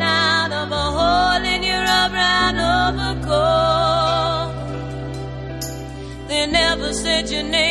out of a hole in your. They never said your name.